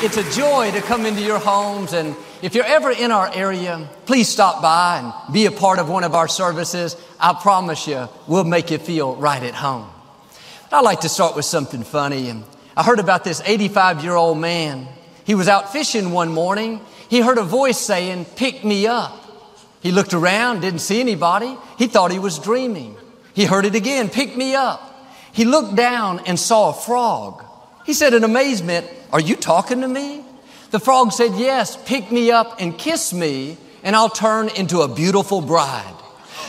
It's a joy to come into your homes. And if you're ever in our area, please stop by and be a part of one of our services. I promise you, we'll make you feel right at home. I'd like to start with something funny. And I heard about this 85 year old man. He was out fishing one morning. He heard a voice saying, Pick me up. He looked around, didn't see anybody. He thought he was dreaming. He heard it again, Pick me up. He looked down and saw a frog. He said in amazement, Are you talking to me? The frog said, Yes, pick me up and kiss me, and I'll turn into a beautiful bride.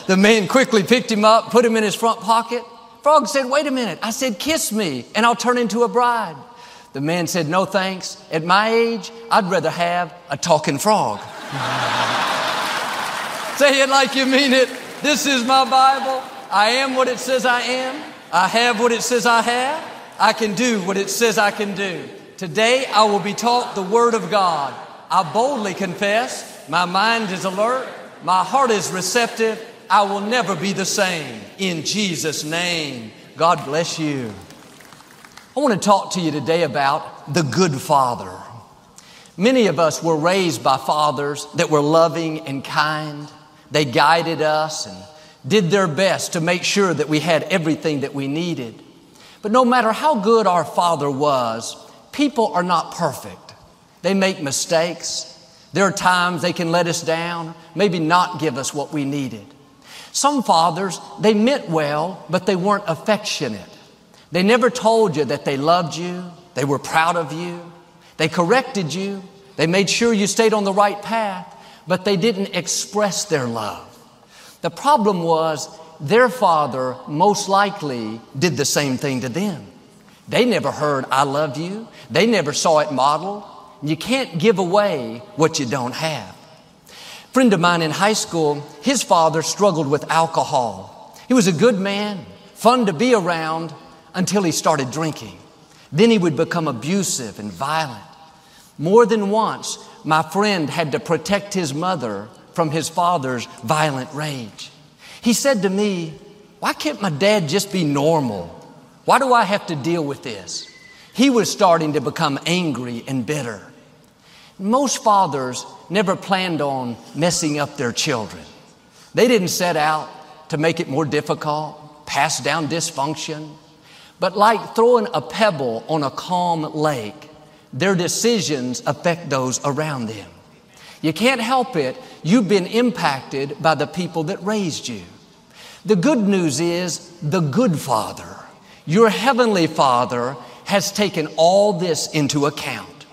The man quickly picked him up, put him in his front pocket. Frog said, Wait a minute. I said, Kiss me, and I'll turn into a bride. The man said, No thanks. At my age, I'd rather have a talking frog. Say it like you mean it. This is my Bible. I am what it says I am. I have what it says I have. I can do what it says I can do. Today I will be taught the Word of God. I boldly confess, my mind is alert, my heart is receptive, I will never be the same. In Jesus' name, God bless you. I want to talk to you today about the good father. Many of us were raised by fathers that were loving and kind. They guided us and did their best to make sure that we had everything that we needed. But no matter how good our Father was, people are not perfect. They make mistakes. There are times they can let us down, maybe not give us what we needed. Some fathers, they meant well, but they weren't affectionate. They never told you that they loved you, they were proud of you, they corrected you, they made sure you stayed on the right path, but they didn't express their love. The problem was their father most likely did the same thing to them. They never heard, I love you. They never saw it modeled. You can't give away what you don't have. A friend of mine in high school, his father struggled with alcohol. He was a good man, fun to be around until he started drinking. Then he would become abusive and violent. More than once, my friend had to protect his mother from his father's violent rage. He said to me, Why can't my dad just be normal? Why do I have to deal with this? He was starting to become angry and bitter. Most fathers never planned on messing up their children. They didn't set out to make it more difficult, pass down dysfunction. But like throwing a pebble on a calm lake, their decisions affect those around them. You can't help it. You've been impacted by the people that raised you. The good news is the good Father, your heavenly Father, has taken all this into account.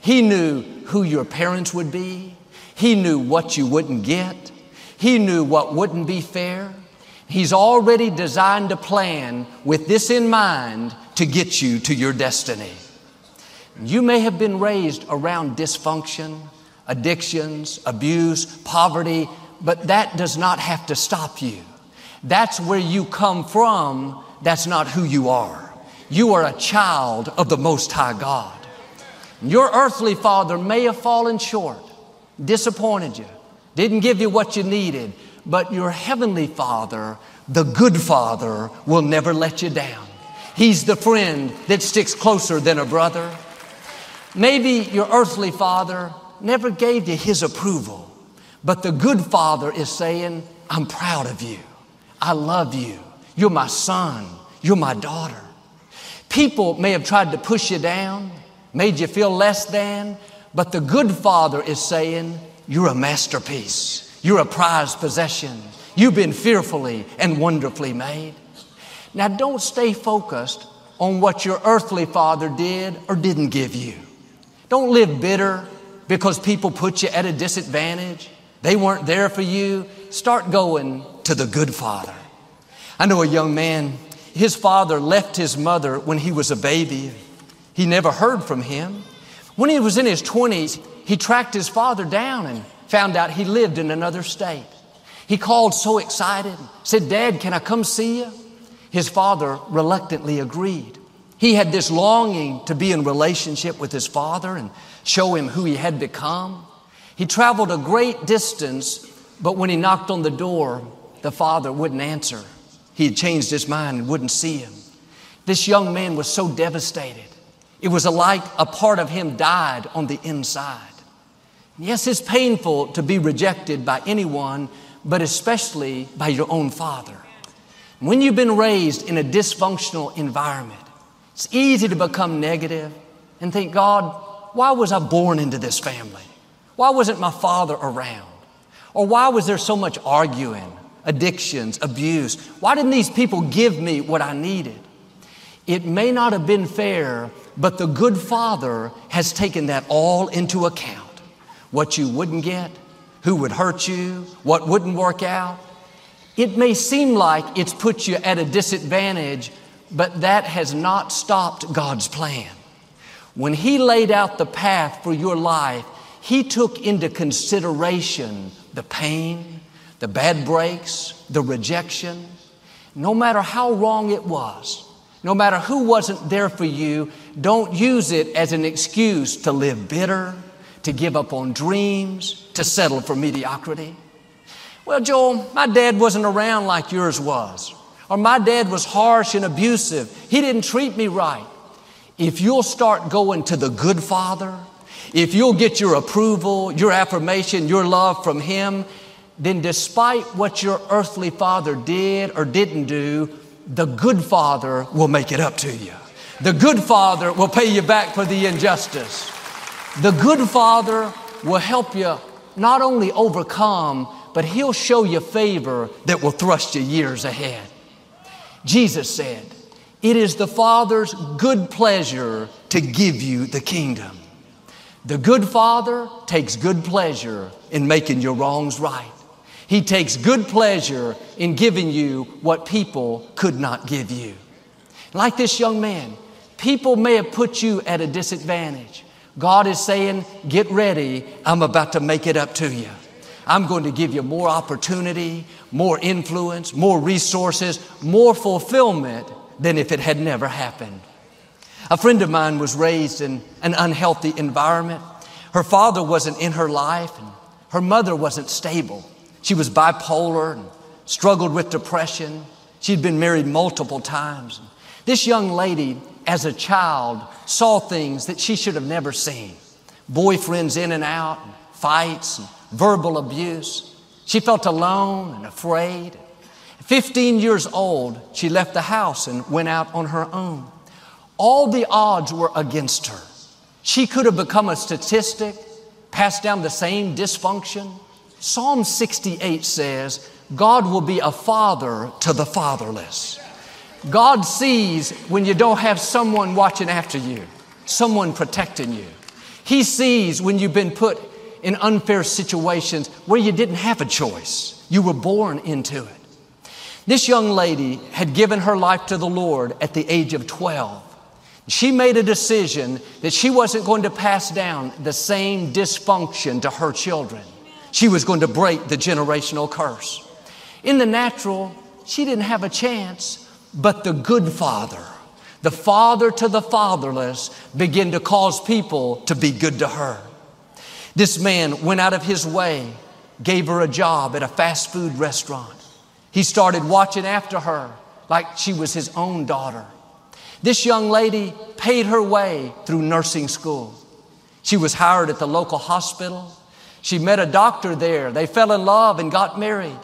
He knew who your parents would be. He knew what you wouldn't get. He knew what wouldn't be fair. He's already designed a plan with this in mind to get you to your destiny. You may have been raised around dysfunction, addictions, abuse, poverty, but that does not have to stop you. That's where you come from. That's not who you are. You are a child of the Most High God. Your earthly father may have fallen short, disappointed you, didn't give you what you needed, but your heavenly father, the good father, will never let you down. He's the friend that sticks closer than a brother. Maybe your earthly father never gave you his approval. But the good father is saying, I'm proud of you. I love you. You're my son. You're my daughter. People may have tried to push you down, made you feel less than, but the good father is saying, You're a masterpiece. You're a prized possession. You've been fearfully and wonderfully made. Now, don't stay focused on what your earthly father did or didn't give you. Don't live bitter because people put you at a disadvantage. They weren't there for you. Start going to the good father. I know a young man, his father left his mother when he was a baby. He never heard from him. When he was in his 20s, he tracked his father down and found out he lived in another state. He called so excited, said, Dad, can I come see you? His father reluctantly agreed. He had this longing to be in relationship with his father and show him who he had become. He traveled a great distance, but when he knocked on the door, the father wouldn't answer. He had changed his mind and wouldn't see him. This young man was so devastated. It was like a part of him died on the inside. Yes, it's painful to be rejected by anyone, but especially by your own father. When you've been raised in a dysfunctional environment, it's easy to become negative and think, God, why was I born into this family? Why wasn't my father around? Or why was there so much arguing, addictions, abuse? Why didn't these people give me what I needed? It may not have been fair, but the good father has taken that all into account. What you wouldn't get, who would hurt you, what wouldn't work out. It may seem like it's put you at a disadvantage, but that has not stopped God's plan. When He laid out the path for your life, He took into consideration the pain, the bad breaks, the rejection. No matter how wrong it was, no matter who wasn't there for you, don't use it as an excuse to live bitter, to give up on dreams, to settle for mediocrity. Well, Joel, my dad wasn't around like yours was. Or my dad was harsh and abusive. He didn't treat me right. If you'll start going to the good father, if you'll get your approval, your affirmation, your love from him, then despite what your earthly father did or didn't do, the good father will make it up to you. The good father will pay you back for the injustice. The good father will help you not only overcome, but he'll show you favor that will thrust you years ahead. Jesus said, It is the Father's good pleasure to give you the kingdom. The good Father takes good pleasure in making your wrongs right. He takes good pleasure in giving you what people could not give you. Like this young man, people may have put you at a disadvantage. God is saying, Get ready, I'm about to make it up to you. I'm going to give you more opportunity, more influence, more resources, more fulfillment than if it had never happened. A friend of mine was raised in an unhealthy environment. Her father wasn't in her life, and her mother wasn't stable. She was bipolar and struggled with depression. She'd been married multiple times. This young lady, as a child, saw things that she should have never seen boyfriends in and out, and fights, and verbal abuse. She felt alone and afraid. 15 years old, she left the house and went out on her own. All the odds were against her. She could have become a statistic, passed down the same dysfunction, Psalm 68 says, God will be a father to the fatherless. God sees when you don't have someone watching after you, someone protecting you. He sees when you've been put in unfair situations where you didn't have a choice. You were born into it. This young lady had given her life to the Lord at the age of 12. She made a decision that she wasn't going to pass down the same dysfunction to her children. She was going to break the generational curse. In the natural, she didn't have a chance, but the good father, the father to the fatherless, began to cause people to be good to her. This man went out of his way, gave her a job at a fast food restaurant. He started watching after her like she was his own daughter. This young lady paid her way through nursing school. She was hired at the local hospital. She met a doctor there. They fell in love and got married.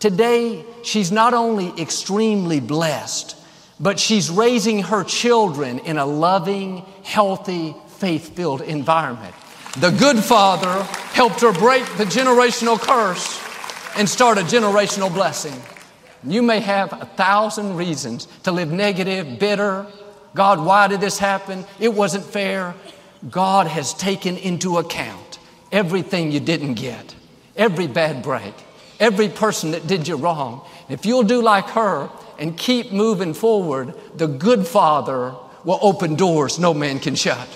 Today, she's not only extremely blessed, but she's raising her children in a loving, healthy, faith filled environment. The good father helped her break the generational curse and start a generational blessing. You may have a thousand reasons to live negative, bitter. God, why did this happen? It wasn't fair. God has taken into account everything you didn't get, every bad break, every person that did you wrong. If you'll do like her and keep moving forward, the good Father will open doors no man can shut.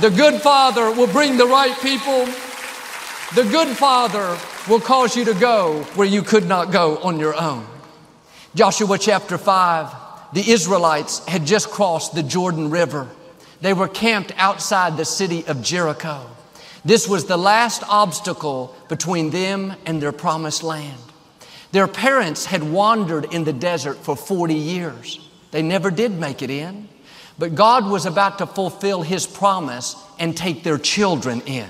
The good Father will bring the right people. The good Father will cause you to go where you could not go on your own. Joshua chapter 5, the Israelites had just crossed the Jordan River. They were camped outside the city of Jericho. This was the last obstacle between them and their promised land. Their parents had wandered in the desert for 40 years. They never did make it in. But God was about to fulfill His promise and take their children in.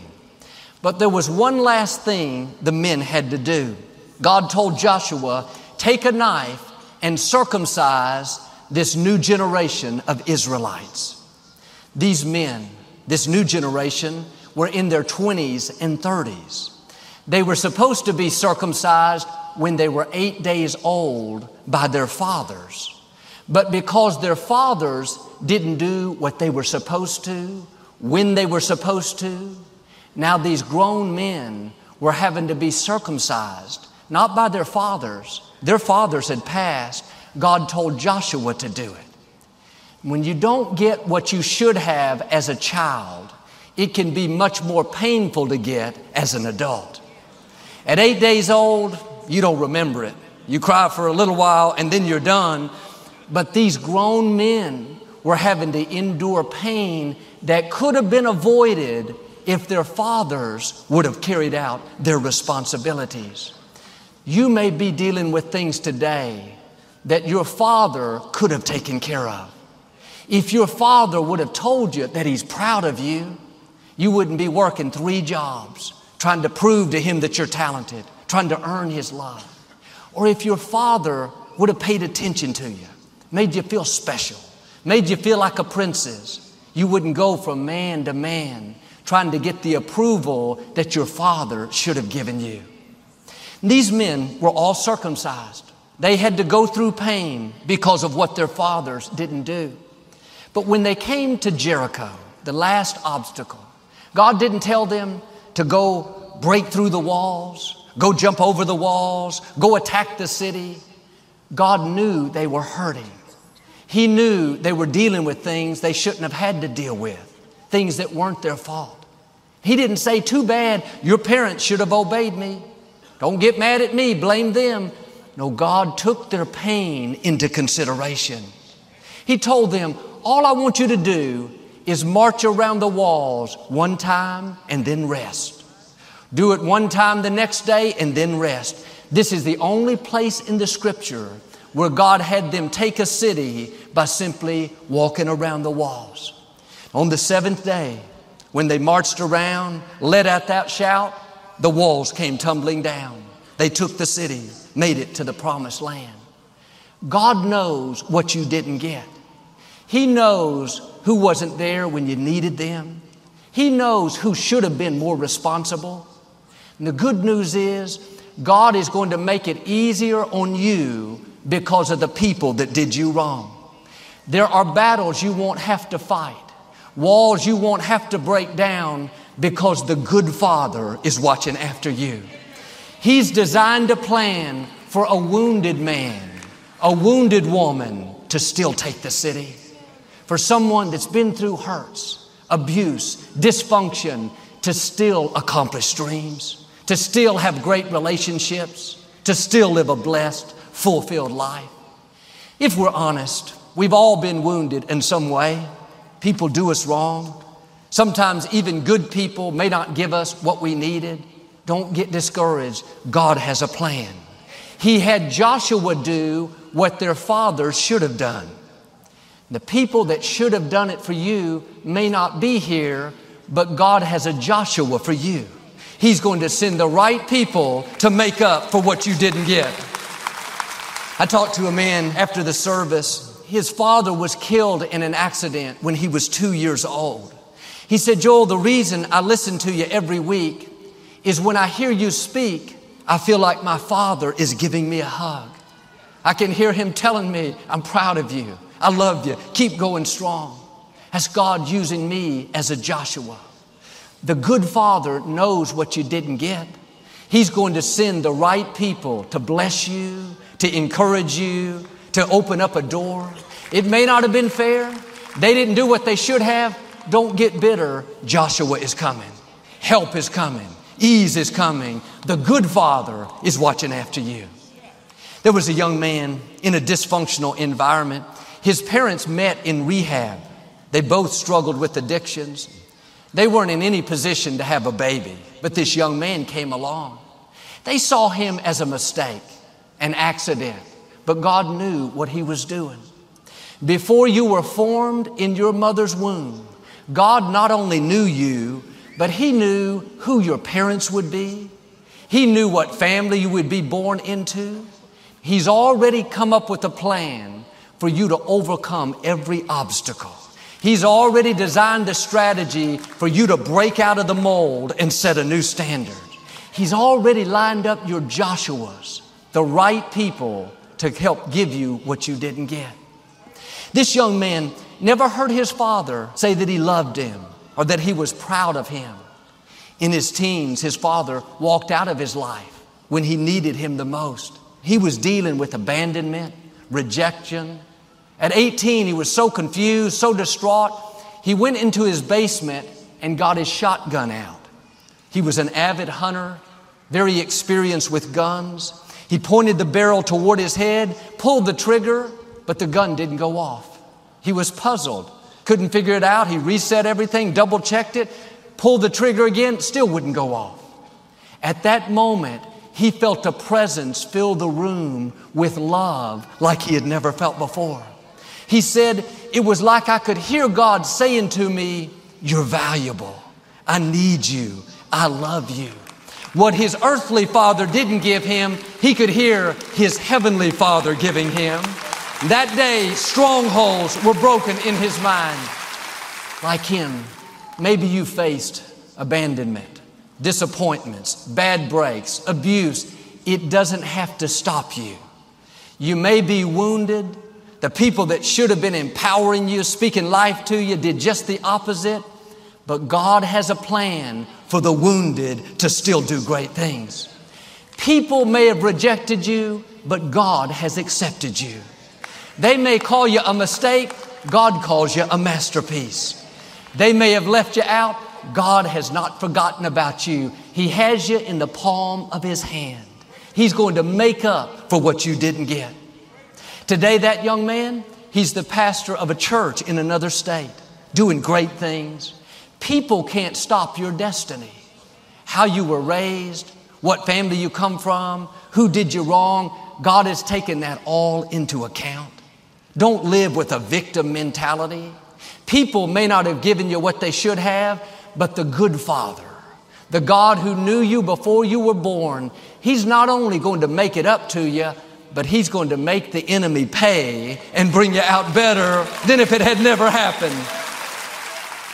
But there was one last thing the men had to do. God told Joshua, Take a knife and circumcise this new generation of Israelites. These men, this new generation, were in their 20s and 30s. They were supposed to be circumcised when they were eight days old by their fathers. But because their fathers didn't do what they were supposed to, when they were supposed to, now these grown men were having to be circumcised, not by their fathers. Their fathers had passed. God told Joshua to do it. When you don't get what you should have as a child, it can be much more painful to get as an adult. At eight days old, you don't remember it. You cry for a little while and then you're done. But these grown men were having to endure pain that could have been avoided if their fathers would have carried out their responsibilities. You may be dealing with things today that your father could have taken care of. If your father would have told you that he's proud of you, you wouldn't be working three jobs trying to prove to him that you're talented, trying to earn his love. Or if your father would have paid attention to you, made you feel special, made you feel like a princess, you wouldn't go from man to man trying to get the approval that your father should have given you. These men were all circumcised. They had to go through pain because of what their fathers didn't do. But when they came to Jericho, the last obstacle, God didn't tell them to go break through the walls, go jump over the walls, go attack the city. God knew they were hurting. He knew they were dealing with things they shouldn't have had to deal with, things that weren't their fault. He didn't say, Too bad, your parents should have obeyed me. Don't get mad at me, blame them. No, God took their pain into consideration. He told them, All I want you to do is march around the walls one time and then rest. Do it one time the next day and then rest. This is the only place in the scripture where God had them take a city by simply walking around the walls. On the seventh day, when they marched around, let out that shout, the walls came tumbling down. They took the city, made it to the promised land. God knows what you didn't get. He knows who wasn't there when you needed them. He knows who should have been more responsible. And the good news is, God is going to make it easier on you because of the people that did you wrong. There are battles you won't have to fight, walls you won't have to break down because the good Father is watching after you. He's designed a plan for a wounded man, a wounded woman to still take the city for someone that's been through hurts, abuse, dysfunction to still accomplish dreams, to still have great relationships, to still live a blessed, fulfilled life. If we're honest, we've all been wounded in some way. People do us wrong. Sometimes even good people may not give us what we needed. Don't get discouraged. God has a plan. He had Joshua do what their fathers should have done. The people that should have done it for you may not be here, but God has a Joshua for you. He's going to send the right people to make up for what you didn't get. I talked to a man after the service. His father was killed in an accident when he was two years old. He said, Joel, the reason I listen to you every week is when I hear you speak, I feel like my father is giving me a hug. I can hear him telling me, I'm proud of you. I love you. Keep going strong. That's God using me as a Joshua. The good father knows what you didn't get. He's going to send the right people to bless you, to encourage you, to open up a door. It may not have been fair. They didn't do what they should have. Don't get bitter. Joshua is coming. Help is coming. Ease is coming. The good father is watching after you. There was a young man in a dysfunctional environment. His parents met in rehab. They both struggled with addictions. They weren't in any position to have a baby, but this young man came along. They saw him as a mistake, an accident, but God knew what he was doing. Before you were formed in your mother's womb, God not only knew you, but He knew who your parents would be. He knew what family you would be born into. He's already come up with a plan for you to overcome every obstacle. He's already designed a strategy for you to break out of the mold and set a new standard. He's already lined up your Joshuas, the right people to help give you what you didn't get. This young man never heard his father say that he loved him or that he was proud of him. In his teens, his father walked out of his life when he needed him the most. He was dealing with abandonment, rejection. At 18, he was so confused, so distraught, he went into his basement and got his shotgun out. He was an avid hunter, very experienced with guns. He pointed the barrel toward his head, pulled the trigger, but the gun didn't go off. He was puzzled. Couldn't figure it out. He reset everything, double checked it, pulled the trigger again, still wouldn't go off. At that moment, he felt a presence fill the room with love like he had never felt before. He said, It was like I could hear God saying to me, You're valuable. I need you. I love you. What his earthly father didn't give him, he could hear his heavenly father giving him. That day, strongholds were broken in his mind. Like him, maybe you faced abandonment, disappointments, bad breaks, abuse. It doesn't have to stop you. You may be wounded. The people that should have been empowering you, speaking life to you, did just the opposite. But God has a plan for the wounded to still do great things. People may have rejected you, but God has accepted you. They may call you a mistake, God calls you a masterpiece. They may have left you out, God has not forgotten about you. He has you in the palm of His hand. He's going to make up for what you didn't get. Today, that young man, he's the pastor of a church in another state, doing great things. People can't stop your destiny. How you were raised, what family you come from, who did you wrong, God has taken that all into account. Don't live with a victim mentality. People may not have given you what they should have, but the good Father, the God who knew you before you were born, He's not only going to make it up to you, but He's going to make the enemy pay and bring you out better than if it had never happened.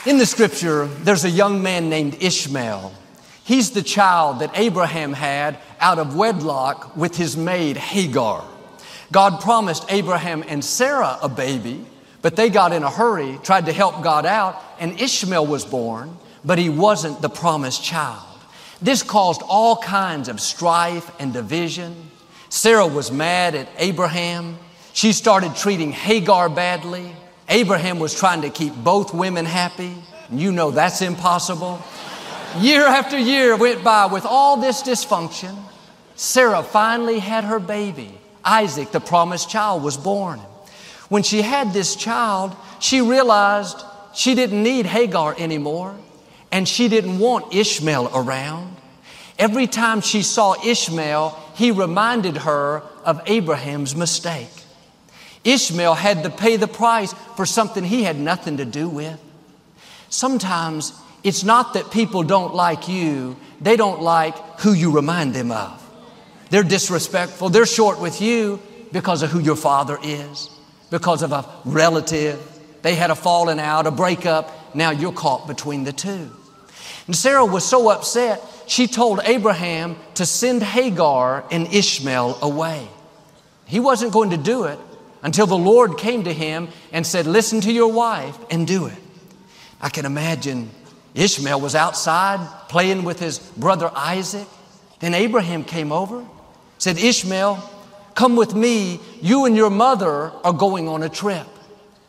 In the scripture, there's a young man named Ishmael. He's the child that Abraham had out of wedlock with his maid Hagar. God promised Abraham and Sarah a baby, but they got in a hurry, tried to help God out, and Ishmael was born, but he wasn't the promised child. This caused all kinds of strife and division. Sarah was mad at Abraham. She started treating Hagar badly. Abraham was trying to keep both women happy. And you know that's impossible. Year after year went by with all this dysfunction. Sarah finally had her baby. Isaac, the promised child, was born. When she had this child, she realized she didn't need Hagar anymore and she didn't want Ishmael around. Every time she saw Ishmael, he reminded her of Abraham's mistake. Ishmael had to pay the price for something he had nothing to do with. Sometimes it's not that people don't like you, they don't like who you remind them of. They're disrespectful. They're short with you because of who your father is, because of a relative. They had a falling out, a breakup. Now you're caught between the two. And Sarah was so upset, she told Abraham to send Hagar and Ishmael away. He wasn't going to do it until the Lord came to him and said, Listen to your wife and do it. I can imagine Ishmael was outside playing with his brother Isaac. Then Abraham came over said, Ishmael, come with me. You and your mother are going on a trip.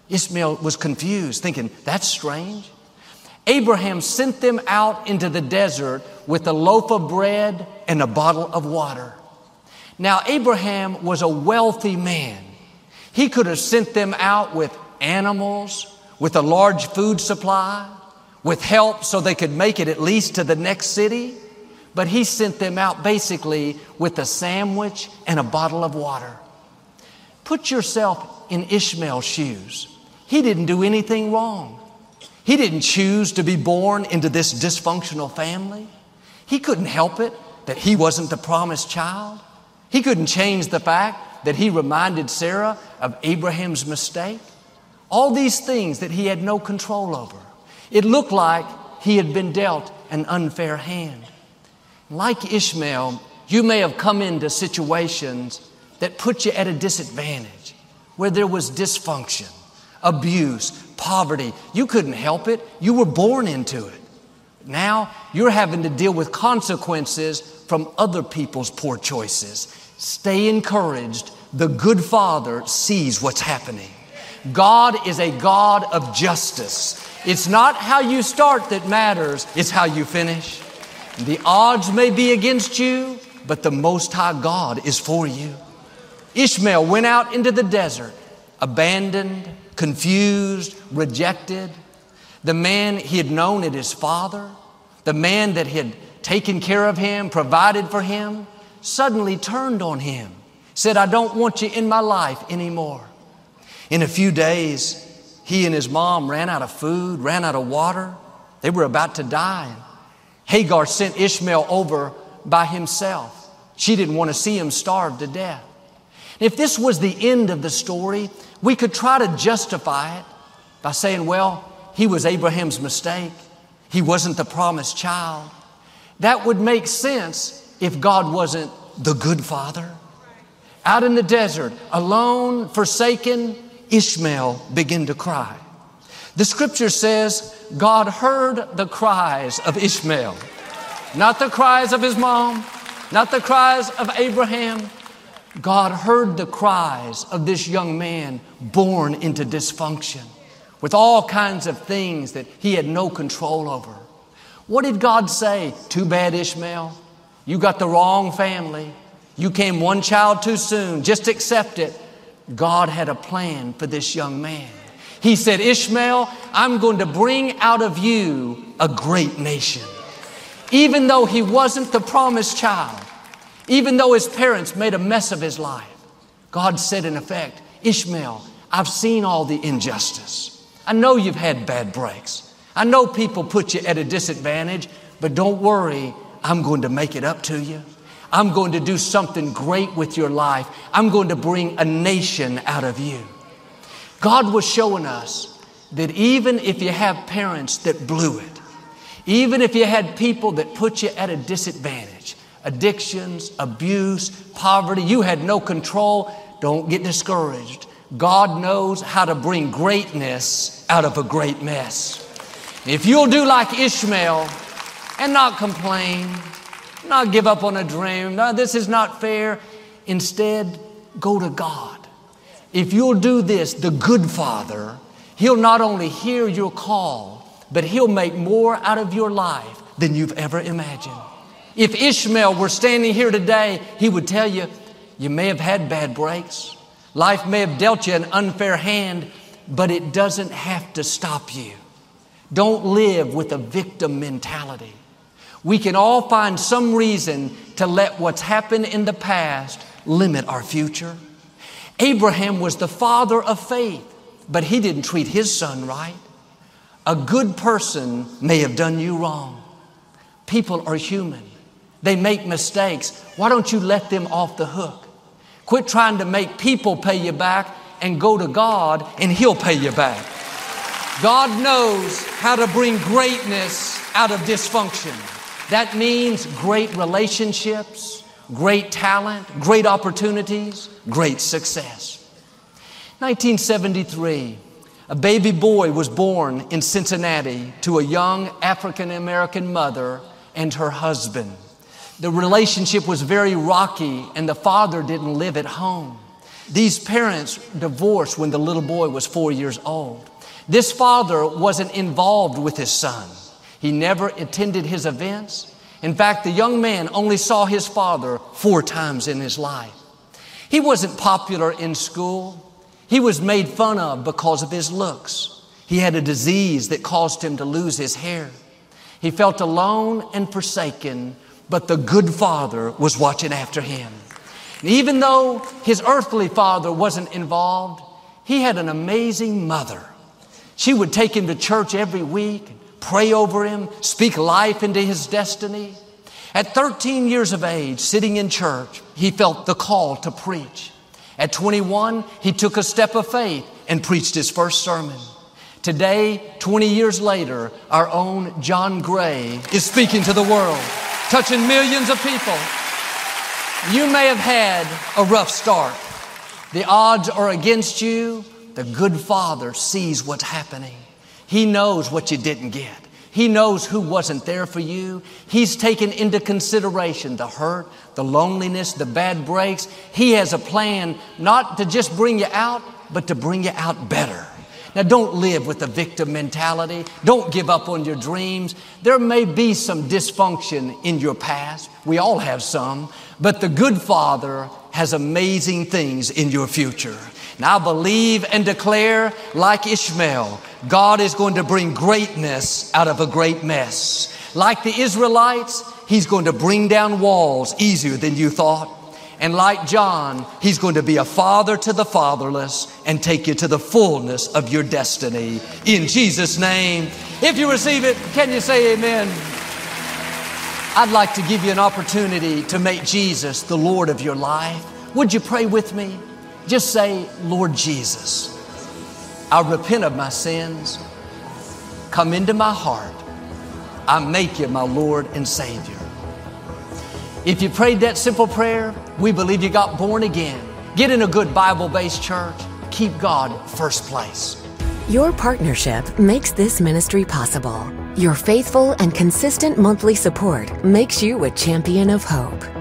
Ishmael was confused, thinking, that's strange. Abraham sent them out into the desert with a loaf of bread and a bottle of water. Now, Abraham was a wealthy man. He could have sent them out with animals, with a large food supply, with help so they could make it at least to the next city. But he sent them out basically with a sandwich and a bottle of water. Put yourself in Ishmael's shoes. He didn't do anything wrong. He didn't choose to be born into this dysfunctional family. He couldn't help it that he wasn't the promised child. He couldn't change the fact that he reminded Sarah of Abraham's mistake. All these things that he had no control over. It looked like he had been dealt an unfair hand. Like Ishmael, you may have come into situations that put you at a disadvantage, where there was dysfunction, abuse, poverty. You couldn't help it, you were born into it. Now you're having to deal with consequences from other people's poor choices. Stay encouraged. The good Father sees what's happening. God is a God of justice. It's not how you start that matters, it's how you finish. The odds may be against you, but the Most High God is for you. Ishmael went out into the desert, abandoned, confused, rejected. The man he had known as his father, the man that had taken care of him, provided for him, suddenly turned on him, said, I don't want you in my life anymore. In a few days, he and his mom ran out of food, ran out of water. They were about to die. Hagar sent Ishmael over by himself. She didn't want to see him starve to death. If this was the end of the story, we could try to justify it by saying, well, he was Abraham's mistake. He wasn't the promised child. That would make sense if God wasn't the good father. Out in the desert, alone, forsaken, Ishmael began to cry. The scripture says God heard the cries of Ishmael, not the cries of his mom, not the cries of Abraham. God heard the cries of this young man born into dysfunction with all kinds of things that he had no control over. What did God say? Too bad, Ishmael. You got the wrong family. You came one child too soon. Just accept it. God had a plan for this young man. He said, Ishmael, I'm going to bring out of you a great nation. Even though he wasn't the promised child, even though his parents made a mess of his life, God said, in effect, Ishmael, I've seen all the injustice. I know you've had bad breaks. I know people put you at a disadvantage, but don't worry, I'm going to make it up to you. I'm going to do something great with your life. I'm going to bring a nation out of you. God was showing us that even if you have parents that blew it, even if you had people that put you at a disadvantage, addictions, abuse, poverty, you had no control, don't get discouraged. God knows how to bring greatness out of a great mess. If you'll do like Ishmael and not complain, not give up on a dream, no, this is not fair, instead, go to God. If you'll do this, the good Father, He'll not only hear your call, but He'll make more out of your life than you've ever imagined. If Ishmael were standing here today, he would tell you, you may have had bad breaks. Life may have dealt you an unfair hand, but it doesn't have to stop you. Don't live with a victim mentality. We can all find some reason to let what's happened in the past limit our future. Abraham was the father of faith, but he didn't treat his son right. A good person may have done you wrong. People are human. They make mistakes. Why don't you let them off the hook? Quit trying to make people pay you back and go to God and He'll pay you back. God knows how to bring greatness out of dysfunction. That means great relationships, great talent, great opportunities, great success. 1973, a baby boy was born in Cincinnati to a young African American mother and her husband. The relationship was very rocky, and the father didn't live at home. These parents divorced when the little boy was four years old. This father wasn't involved with his son. He never attended his events. In fact, the young man only saw his father four times in his life. He wasn't popular in school. He was made fun of because of his looks. He had a disease that caused him to lose his hair. He felt alone and forsaken, but the good father was watching after him. And even though his earthly father wasn't involved, he had an amazing mother. She would take him to church every week, pray over him, speak life into his destiny. At 13 years of age, sitting in church, he felt the call to preach. At 21, he took a step of faith and preached his first sermon. Today, 20 years later, our own John Gray is speaking to the world, touching millions of people. You may have had a rough start. The odds are against you. The good Father sees what's happening. He knows what you didn't get. He knows who wasn't there for you. He's taken into consideration the hurt, the loneliness, the bad breaks. He has a plan not to just bring you out, but to bring you out better. Now, don't live with a victim mentality. Don't give up on your dreams. There may be some dysfunction in your past. We all have some. But the good Father has amazing things in your future. Now, believe and declare, like Ishmael, God is going to bring greatness out of a great mess. Like the Israelites, He's going to bring down walls easier than you thought. And like John, he's going to be a father to the fatherless and take you to the fullness of your destiny. In Jesus' name. If you receive it, can you say amen? I'd like to give you an opportunity to make Jesus the Lord of your life. Would you pray with me? Just say, Lord Jesus, I repent of my sins. Come into my heart. I make you my Lord and Savior. If you prayed that simple prayer, we believe you got born again. Get in a good Bible based church. Keep God first place. Your partnership makes this ministry possible. Your faithful and consistent monthly support makes you a champion of hope.